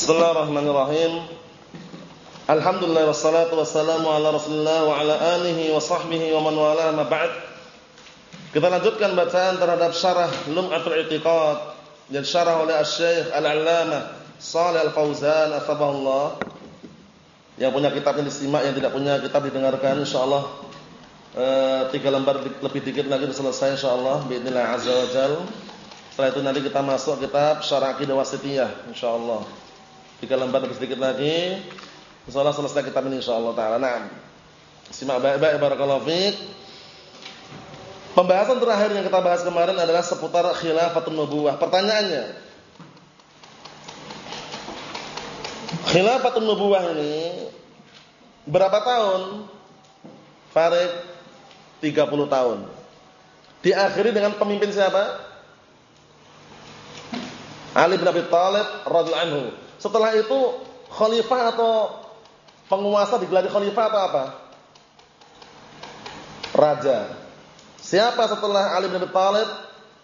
Bismillahirrahmanirrahim. Alhamdulillah wassalatu wassalamu ala Rasulillah wa ala alihi wa sahbihi wa man wala ma ba'd. Kita lanjutkan bacaan terhadap syarah Lum'atul Iqtiqad yang syarah oleh Asy-Syaikh Al-'Allamah Shalih Al-Fauzan atabahullah. Yang punya kitabnya disimak, yang tidak punya kitab didengarkan insyaallah e, tiga lembar lebih dikit lagi selesai insyaallah biidznillah azza wajalla. Setelah itu nanti kita masuk kitab Syarah Aqidah Wasithiyah insyaallah. Tiga lembar lebih sedikit lagi. Insyaallah selesai kitab ini insyaallah taala. Naam. Simak baik-baik barakallahu fiik. Pembahasan terakhir yang kita bahas kemarin adalah seputar khilafatun nubuwah. Pertanyaannya, khilafatun nubuwah ini berapa tahun? Farid 30 tahun. Diakhiri dengan pemimpin siapa? Ali bin Abi Thalib radhiyallahu anhu. Setelah itu khalifah atau penguasa digelari khalifah atau apa? Raja. Siapa setelah Ali bin Abi Thalib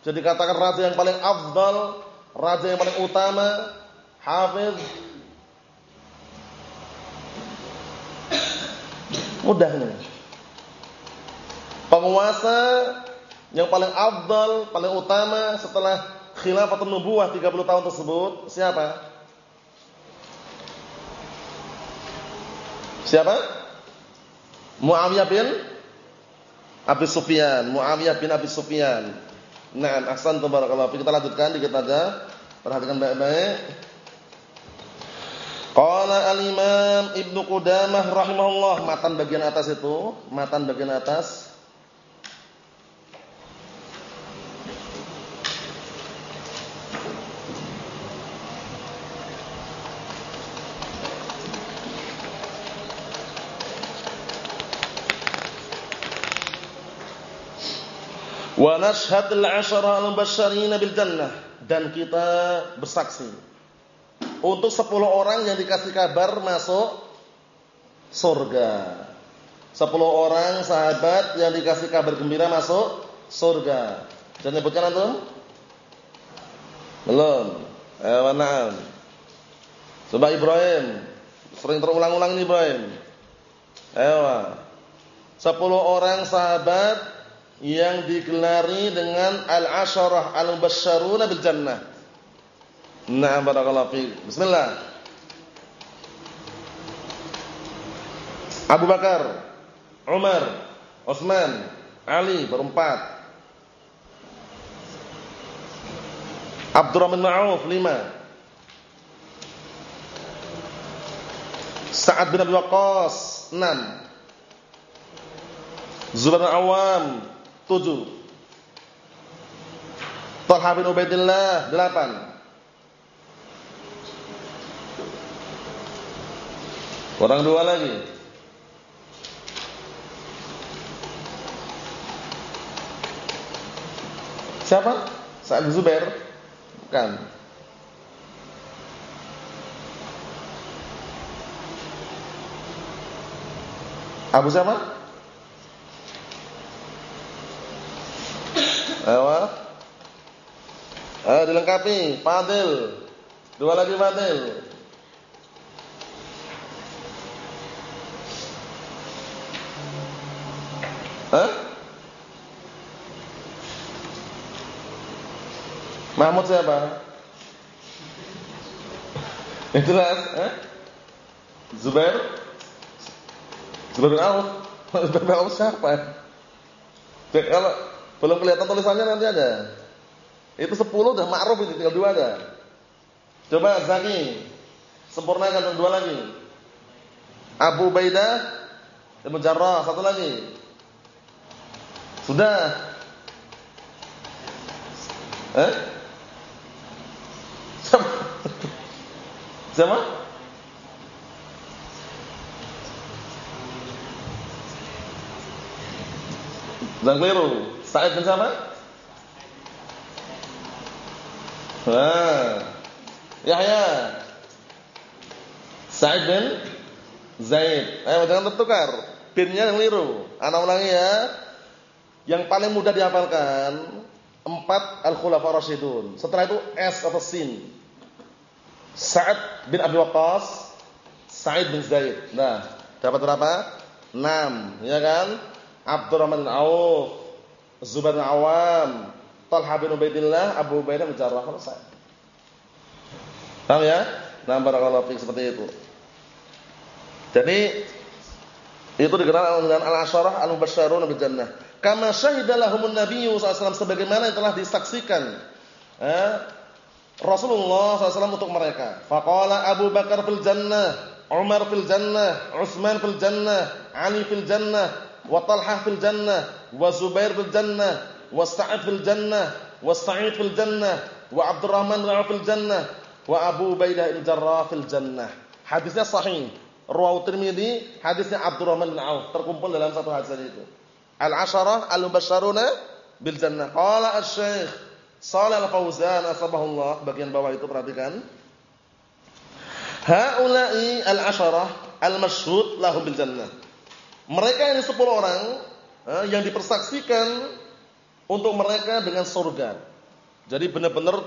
jadi katakan raja yang paling afdal, raja yang paling utama, hafiz. Mudah ini. Penguasa yang paling afdal, paling utama setelah khilafatun nubuwah 30 tahun tersebut siapa? Siapa? Muawiyah bin Abi Sufyan, Muawiyah bin Abi Sufyan. Nah, ahsan barakallahu Kita lanjutkan dikit aja. Perhatikan baik-baik. Qala al-Imam Ibnu Qudamah rahimahullah, matan bagian atas itu, matan bagian atas Wa nashhad al-'ashara al-mubasysyirin bil jannah dan kita bersaksi untuk 10 orang yang dikasih kabar masuk surga. 10 orang sahabat yang dikasih kabar gembira masuk surga. Dan nyebutkan antum? Belum. Eh, na'am. Coba Ibrahim. Sering terulang-ulang ini Ibrahim. Ewa. 10 orang sahabat yang digelari dengan al-asyarah al-mubasysyaruna bil jannah. Nah, barakallahu fi. Bismillah. Abu Bakar, Umar, Utsman, Ali berempat. Abdurrahman Ma'uf lima. Sa'ad bin Abi Waqqas enam. Zubair Awam Tujuh. Talha bin Ubaidillah delapan. Orang dua lagi. Siapa? Sa'ad Zubair? Bukan. Abu siapa? Ayo. Ayo dilengkapi, Fadil. Dua lagi Fadil. Hah? Mahmud siapa? Itu jelas, eh? Zubair? Zubair bin Auf? Zubair bin siapa? Jadi kalau belum kelihatan tulisannya nanti ada. Itu 10 udah ma'ruf itu tinggal dua aja. Coba Zaki. Sempurnakan dua lagi. Abu Baidah Ibnu Jarrah satu lagi. Sudah. Eh? Siapa? Siapa? Zangkliru. Sa'id bin siapa? Wah. Yahya. Sa'id bin Zaid. Ayo jangan tertukar. Binnya yang liru. Anak ulangi ya. Yang paling mudah dihafalkan empat al-khulafa rasyidun. Setelah itu S atau sin. Sa'ad bin Abi Waqqas, Sa'id bin Zaid. Nah, dapat berapa? 6, ya kan? Abdurrahman Auf, Zubair bin Awam, Talha bin Ubaidillah, Abu Ubaidah bin Jarrah. Selesai. Paham ya? Nah, barakallahu fiik seperti itu. Jadi itu dikenal dengan al-asyarah al-mubasysyarun bil jannah. Kama syahida lahumun nabiyyu sallallahu sebagaimana yang telah disaksikan eh, Rasulullah SAW untuk mereka. Faqala Abu Bakar fil jannah, Umar fil jannah, Utsman fil jannah, Ali fil jannah, wa fil jannah, wa Zubair fil jannah, wa Sa'id fil jannah, wa Sa'id fil jannah, wa Abdurrahman fil jannah, wa Abu Ubaidah al-Jarrah fil jannah. Hadisnya sahih. Rawahu Tirmidzi, hadisnya Abdurrahman bin Auf terkumpul dalam satu hadis itu. Al-Asharah al-Mubasysyaruna bil jannah. Qala Asy-Syaikh Shalal Al-Fauzan asbahullah bagian bawah itu perhatikan. Haula'i al-asharah al-masyhud lahum bil jannah. Mereka ini 10 orang eh, yang dipersaksikan untuk mereka dengan surga. Jadi benar-benar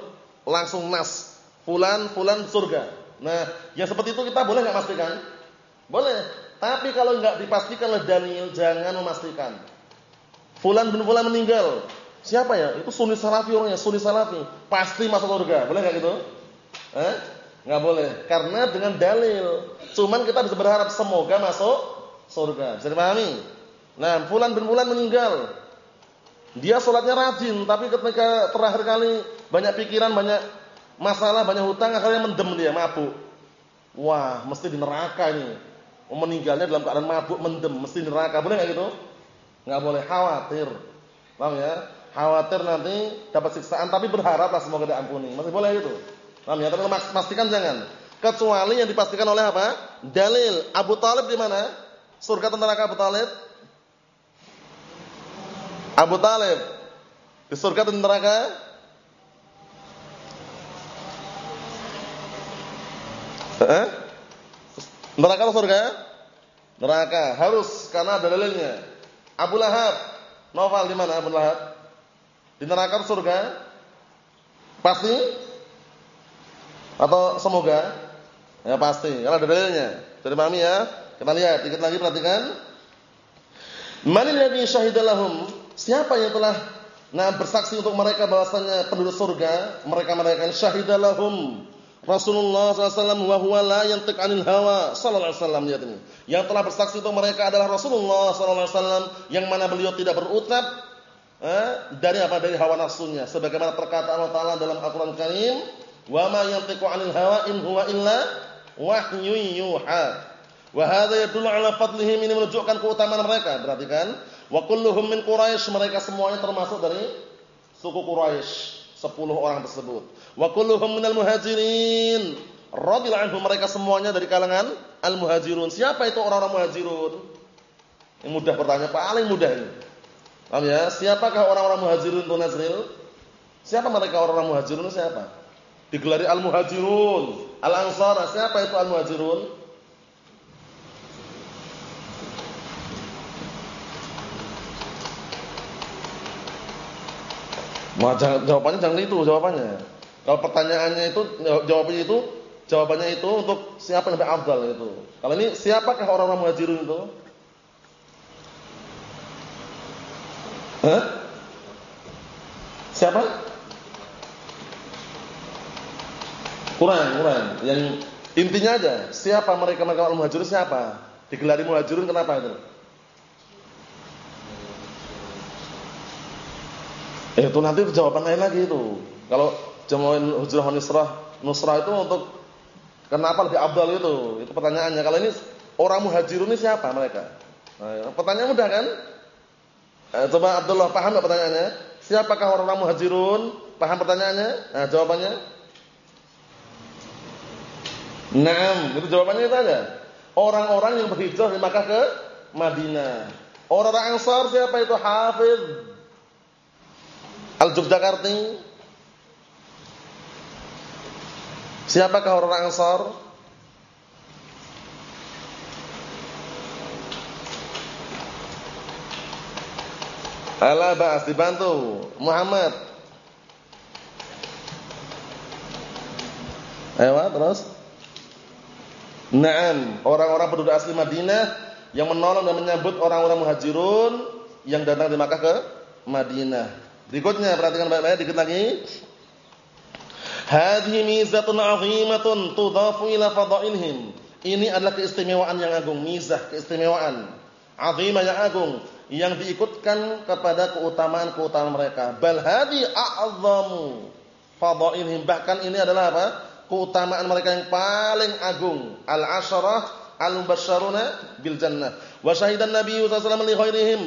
langsung nas. Fulan, fulan surga. Nah, yang seperti itu kita boleh enggak pastikan? Boleh. Tapi kalau enggak dipastikan oleh Daniel, jangan memastikan. Fulan bin fulan meninggal. Siapa ya? Itu sunni salafi orangnya, sunni salafi. Pasti masuk surga. Boleh enggak gitu? Eh? Enggak boleh. Karena dengan dalil. Cuman kita bisa berharap semoga masuk surga. Bisa dipahami? Nah, fulan bin fulan meninggal. Dia sholatnya rajin, tapi ketika terakhir kali banyak pikiran, banyak masalah, banyak hutang, akhirnya mendem dia, mabuk. Wah, mesti di neraka ini. Meninggalnya dalam keadaan mabuk mendem mesti neraka. Boleh nggak gitu? Nggak boleh khawatir. Paham ya khawatir nanti dapat siksaan tapi berharaplah semoga diampuni. Masih boleh gitu? Paham ya? Tapi pastikan jangan. Kecuali yang dipastikan oleh apa? Dalil. Abu Talib di mana? Surga neraka Abu Talib Abu Talib di surga atau neraka Eh? Neraka atau surga? Neraka. Harus karena ada dalilnya. Abu Lahab. Novel di mana Abu Lahab? Di neraka atau surga? Pasti? Atau semoga? Ya pasti. Karena ada dalilnya. Jadi pahami ya. Kita lihat dikit lagi perhatikan. Manil ladzi syahidalahum? Siapa yang telah nah bersaksi untuk mereka bahwasanya penduduk surga, mereka-mereka yang syahidalahum Rasulullah SAW wa huwa la 'anil hawa sallallahu alaihi wasallam lihat ini. Yang telah bersaksi untuk mereka adalah Rasulullah sallallahu alaihi wasallam yang mana beliau tidak berucap eh, dari apa dari hawa nafsunya sebagaimana perkataan Allah Taala dalam Al-Qur'an Karim, "Wa ma yantiqu 'anil hawa in huwa illa wahyu yuha." Wa hadza 'ala fadlihim ini menunjukkan keutamaan mereka. Perhatikan, wa kulluhum min Quraisy, mereka semuanya termasuk dari suku Quraisy. 10 orang tersebut. Wa kulluhum minal muhajirin. Radhiyallahu anhum mereka semuanya dari kalangan al-muhajirun. Siapa itu orang-orang muhajirun? Yang mudah pertanyaan paling mudah ini. Paham ya? Siapakah orang-orang muhajirun itu Nazril? Siapa mereka orang-orang muhajirun siapa? Digelari al-muhajirun, al-ansar. Siapa itu al-muhajirun? Nah, jawabannya jangan itu jawabannya. Kalau pertanyaannya itu jawabannya itu jawabannya itu untuk siapa yang lebih afdal itu. Kalau ini siapakah orang-orang muhajirun itu? Hah? Siapa? Kurang, kurang. Yang intinya aja, siapa mereka mereka orang muhajirun siapa? Digelari muhajirun kenapa itu? Itu nanti jawaban lain lagi itu. Kalau jamaah hujrah nusrah, nusrah itu untuk kenapa lebih abdal itu? Itu pertanyaannya. Kalau ini orang muhajirun ini siapa mereka? Nah, pertanyaan mudah kan? Eh, coba Abdullah paham enggak pertanyaannya? Siapakah orang-orang muhajirun? Paham pertanyaannya? Nah, jawabannya? Naam, itu jawabannya itu aja. Orang-orang yang berhijrah dari Makkah ke Madinah. Orang-orang Ansar siapa itu? Hafiz Al-Yogyakarta Siapakah orang Ansar? Ala ba'as dibantu Muhammad Ayo, terus. Naam, orang-orang penduduk asli Madinah yang menolong dan menyambut orang-orang muhajirun yang datang dari Makkah ke Madinah. Berikutnya perhatikan baik-baik dikit lagi. Hadhihi mizatun 'azimatun tudhafu ila fadailihim. Ini adalah keistimewaan yang agung, mizah, keistimewaan. Azimah yang agung yang diikutkan kepada keutamaan-keutamaan mereka. Bal hadhi a'zamu fadailihim. Bahkan ini adalah apa? keutamaan mereka yang paling agung al-asharah al-mubasysyaruna bil jannah wa syahidan nabi sallallahu alaihi wasallam li ghairihim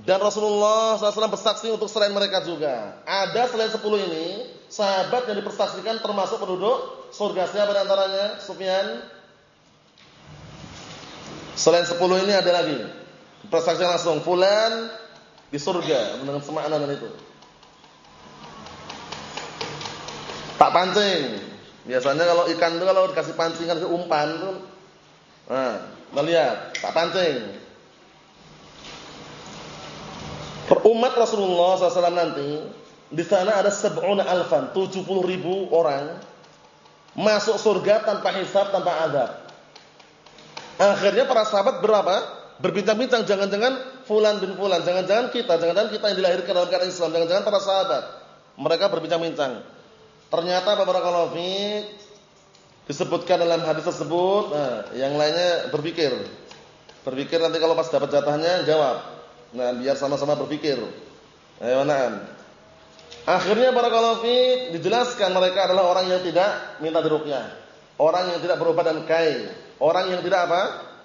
dan Rasulullah SAW bersaksi untuk selain mereka juga. Ada selain 10 ini sahabat yang dipersaksikan termasuk penduduk surga. Siapa di antaranya? Sufyan. Selain 10 ini ada lagi. Persaksikan langsung fulan di surga dengan semakna dengan itu. Tak pancing. Biasanya kalau ikan itu kalau dikasih pancingan umpan itu nah, kita lihat, tak pancing. Umat Rasulullah SAW nanti di sana ada seb'una alfan, 70 ribu orang masuk surga tanpa hisab, tanpa adab. Akhirnya para sahabat berapa? Berbincang-bincang, jangan-jangan fulan bin fulan, jangan-jangan kita, jangan-jangan kita yang dilahirkan dalam keadaan Islam, jangan-jangan para sahabat. Mereka berbincang-bincang. Ternyata beberapa fiik disebutkan dalam hadis tersebut, nah, yang lainnya berpikir. Berpikir nanti kalau pas dapat jatahnya jawab. Nah, biar sama-sama berpikir. Ayo na'am. Akhirnya barakallahu fiik dijelaskan mereka adalah orang yang tidak minta diruqyah. Orang yang tidak berobat dan kai. Orang yang tidak apa?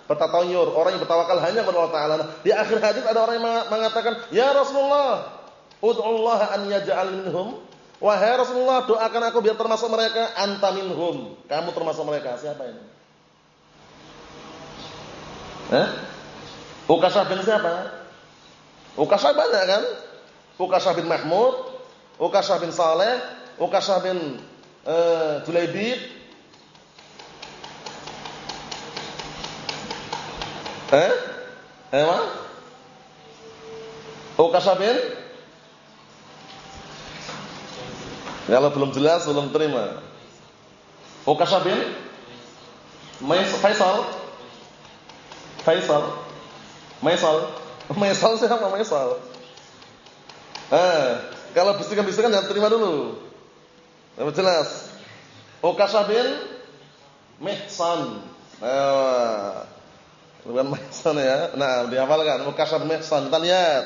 Bertatayur, orang yang bertawakal hanya kepada Allah Taala. Di akhir hadis ada orang yang mengatakan, "Ya Rasulullah, ud'u Allah an yaj'al minhum." Wahai Rasulullah, doakan aku biar termasuk mereka anta minhum. Kamu termasuk mereka. Siapa ini? Eh? Ukasah bin siapa? Ukasah banyak kan? Ukasah bin Mahmud, Ukasah bin Saleh, Ukasah bin uh, Julaibib. Eh? Emang? Ukasah bin Kalau belum jelas belum terima. Ukasha bin Faisal Faisal Faisal Faisal siapa Faisal? Eh, kalau bisikan-bisikan jangan terima dulu. Yang jelas. Ukasha bin Mihsan. Eh, bukan Mihsan ya. Nah, dihafalkan. Ukasha bin Mihsan. Kita lihat.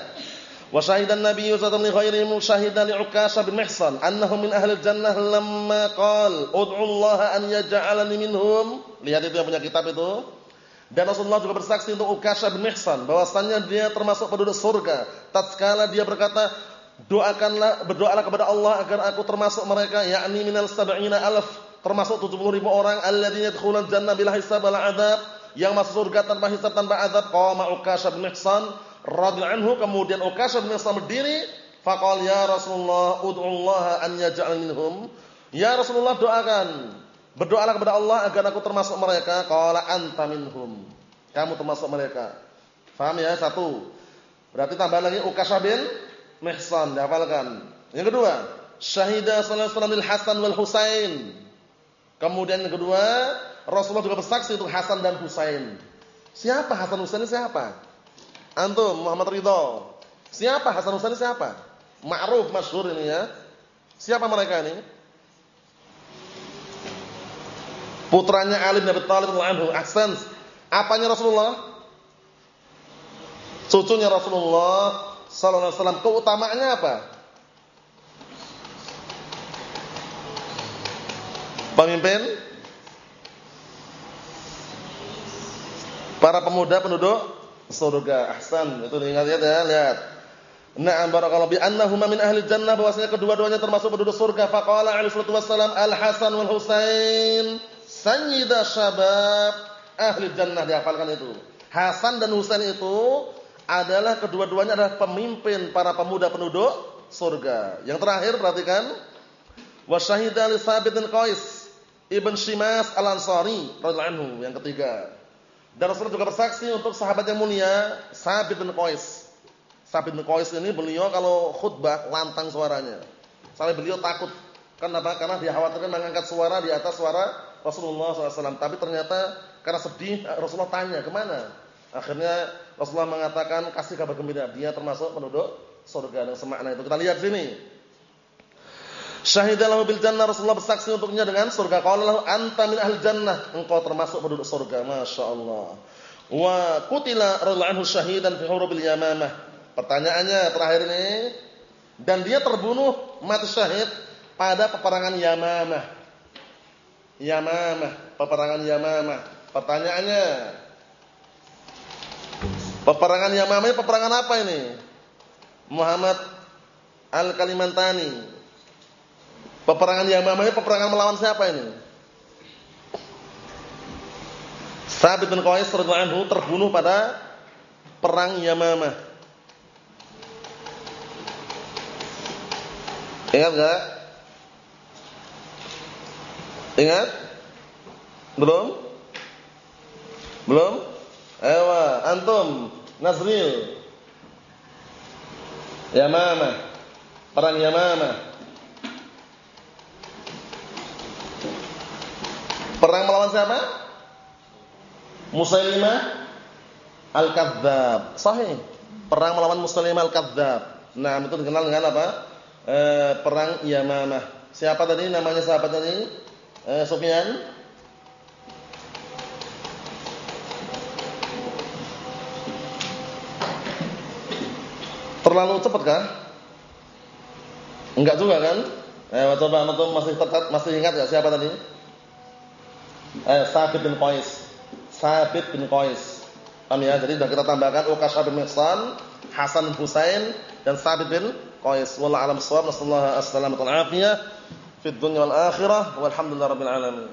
Wa syahidan Nabi sallallahu alaihi ghairihi syahidan li Ukasha bin Mihsan annahu min ahli jannah lamma qala ud'u Allah an yaj'alani minhum. Lihat itu yang punya kitab itu. Dan Rasulullah juga bersaksi untuk Ukasha bin Mihsan bahwasannya dia termasuk penduduk surga. Tatkala dia berkata, "Doakanlah, berdoalah kepada Allah agar aku termasuk mereka, yakni minal sab'ina alaf, termasuk 70 ribu orang alladzina yadkhulul jannah bila hisab wala adzab, yang masuk surga tanpa hisab tanpa azab." Qama Ukasha bin Mihsan radhiyallahu anhu kemudian Uqasyah bin Mihsan berdiri faqal ya Rasulullah ud'u Allah an yaj'al minhum ya Rasulullah doakan berdoalah kepada Allah agar aku termasuk mereka. Qala anta minhum. Kamu termasuk mereka. Paham ya? Satu. Berarti tambah lagi Uqasyah bin dihafalkan. Yang kedua syahidah sallallahu alaihi Hasan wal Husain. Kemudian yang kedua Rasulullah juga bersaksi untuk Hasan dan Husain. Siapa Hasan Husain siapa? Antum Muhammad Ridho. Siapa Hasan Husain siapa? Ma'ruf masyhur ini ya. Siapa mereka ini? Putranya Ali bin Abi Thalib radhiyallahu anhu. Apanya Rasulullah? Cucunya Rasulullah sallallahu alaihi wasallam. Keutamaannya apa? Pemimpin para pemuda penduduk surga. Ahsan. Itu ingat ya, lihat. Na'am barakallahu bi annahuma min ahli jannah bahwasanya kedua-duanya termasuk penduduk surga. Faqala alaihi wassalam Al-Hasan wal Husain sayyida syabab ahli jannah dihafalkan itu. Hasan dan Husain itu adalah kedua-duanya adalah pemimpin para pemuda penduduk surga. Yang terakhir perhatikan wa syahida li Sabit bin Qais ibn Shimas Al-Ansari radhiyallahu anhu yang ketiga. Dan Rasulullah juga bersaksi untuk sahabat yang mulia Sabit bin Qais. Sabit bin Qais ini beliau kalau khutbah lantang suaranya. Sampai beliau takut Kenapa? Karena dia khawatirkan mengangkat suara di atas suara Rasulullah SAW. Tapi ternyata karena sedih Rasulullah tanya ke mana? Akhirnya Rasulullah mengatakan kasih kabar gembira dia termasuk penduduk surga dan semakna itu. Kita lihat sini. Syahidalahu bil jannah Rasulullah bersaksi untuknya dengan surga. Qala lahu anta min ahli jannah. Engkau termasuk penduduk surga. Masya Allah. Wa kutila radhiyallahu syahidan fi hurubil yamamah. Pertanyaannya terakhir ini dan dia terbunuh mati syahid pada peperangan Yamamah. Yamamah, peperangan Yamamah. Pertanyaannya Peperangan Yamamah peperangan apa ini? Muhammad Al-Kalimantani Peperangan Yamamah ini peperangan melawan siapa ini? Sabit bin Qais radhiyallahu terbunuh pada perang Yamamah. Ingat enggak? Ingat? Belum? Belum? Ewa, antum, Nazril. Yamamah. Perang Yamamah. Perang melawan siapa? Musailimah Al-Kadzdzab. Sahih. Perang melawan Musailimah Al-Kadzdzab. Nah, itu dikenal dengan apa? E, perang Yamamah. Siapa tadi namanya sahabat tadi? E, Sufyan. Terlalu cepat kan? Enggak juga kan? Eh, coba antum masih tetap masih ingat enggak siapa tadi? eh, Sabit bin Qais. Sabit bin Qais. Paham ya? Jadi sudah kita tambahkan Uqasyah bin Mihsan, Hasan Husain dan Sabit bin Qais. Wallahu a'lam bissawab. Alaihi في الدنيا والآخرة والحمد لله رب العالمين.